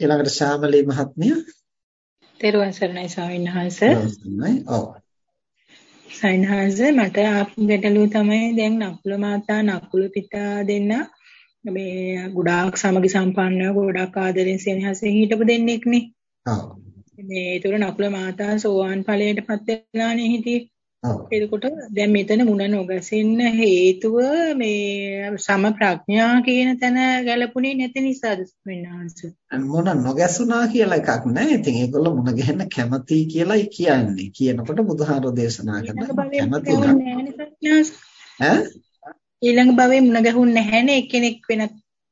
ඊළඟට ශාමලී මහත්මිය. තෙරුවන් සරණයි ස්වාමීන් වහන්සේ. ඔව්. සයින්හන්ස මට ආපු ගැටලුව තමයි දැන් නකුල මාතා නකුල පිතා දෙන්න මේ ගොඩාක් සමගි සම්පන්නව ගොඩාක් ආදරෙන් සෙනෙහසෙන් හිටපු දෙන්නෙක් නේ. ඔව්. මේ ඒතර නකුල මාතා සෝවාන් ඵලයටපත් වෙලානේ හිටියේ. එතකොට දැන් මෙතන මුණ නොගැසෙන්න හේතුව මේ සම ප්‍රඥා කියන තැන ගැලපුණේ නැති නිසාද වෙනහන්ස. මුණ නොගැසුණා කියලා එකක් නැහැ. ඉතින් ඒගොල්ලෝ මුණ ගැහෙන්න කැමති කියලායි කියන්නේ. කියනකොට බුදුහාරෝ දේශනා කරනවා කැමති ඈ ඊළඟ භවයේ මුණ ගැහුන්නේ නැහැනේ එක්කෙනෙක් වෙන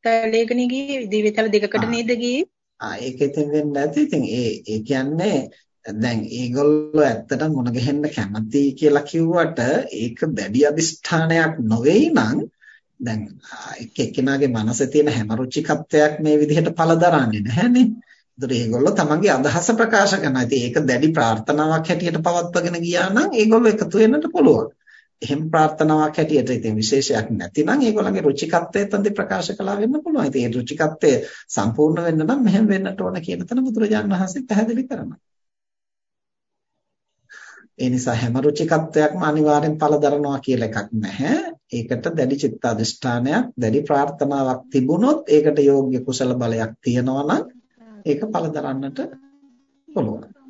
තලයකනේ ගියේ දිවිතල දෙකකට නේද ගියේ. ආ ඒක ඉතින් වෙන්නේ නැති. ඉතින් ඒ ඒ කියන්නේ දැන් ඒගොල්ලෝ ඇත්තටම මුණ ගැහෙන්න කැමති කියලා කිව්වට ඒක දැඩි අදිෂ්ඨානයක් නොවේයි නම් දැන් එක් එක්කෙනාගේ මනසේ තියෙන හැම රුචිකත්වයක් මේ විදිහට පළදරන්නේ නැහැනේ. ඒතර ඒගොල්ලෝ තමන්ගේ අදහස ප්‍රකාශ කරනවා. ඉතින් ඒක දැඩි ප්‍රාර්ථනාවක් හැටියට පවත්වාගෙන ගියා නම් ඒගොල්ලෝ එකතු වෙන්නට පුළුවන්. එහෙම ප්‍රාර්ථනාවක් හැටියට ඉතින් විශේෂයක් නැතිනම් ඒගොල්ලන්ගේ රුචිකත්වය තන්දි ප්‍රකාශ කළා වෙන්න පුළුවන්. ඉතින් ඒ රුචිකත්වය සම්පූර්ණ වෙන්න නම් මෙහෙම වෙන්නට ඕන කියන තැන බුදුරජාණන් වහන්සේ පැහැදිලි කරනවා. ඒ නිසා හැම රුචිකත්වයක්ම අනිවාර්යෙන් පළදරනවා කියලා එකක් නැහැ. ඒකට දැඩි චිත්ත අධිෂ්ඨානයක්, දැඩි ප්‍රාර්ථනාවක් තිබුණොත් ඒකට යෝග්‍ය කුසල බලයක් තියෙනවා නම් ඒක පළදරන්නට පුළුවන්.